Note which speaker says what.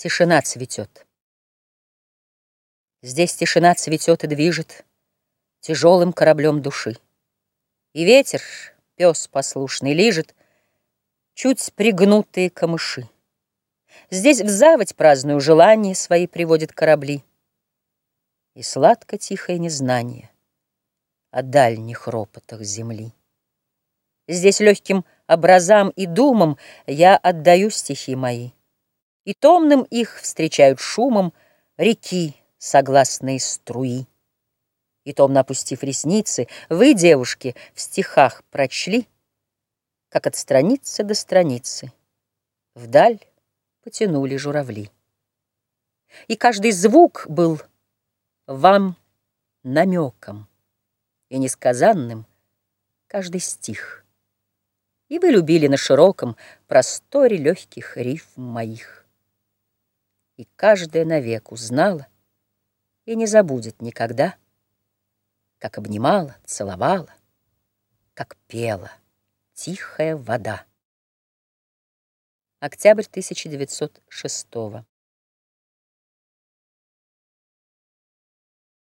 Speaker 1: Тишина цветет. Здесь тишина цветет и движет Тяжелым кораблем души. И ветер, пес послушный, лижет Чуть пригнутые камыши. Здесь в заводь праздную желание Свои приводят корабли. И сладко-тихое незнание О дальних ропотах земли. Здесь легким образам и думам Я отдаю стихи мои и томным их встречают шумом Реки, согласные струи. И томно опустив ресницы, Вы, девушки, в стихах прочли, Как от страницы до страницы Вдаль потянули журавли. И каждый звук был вам намеком И несказанным каждый стих. И вы любили на широком Просторе легких рифм моих и каждая навек узнала и не забудет никогда, как обнимала, целовала, как пела тихая вода. Октябрь 1906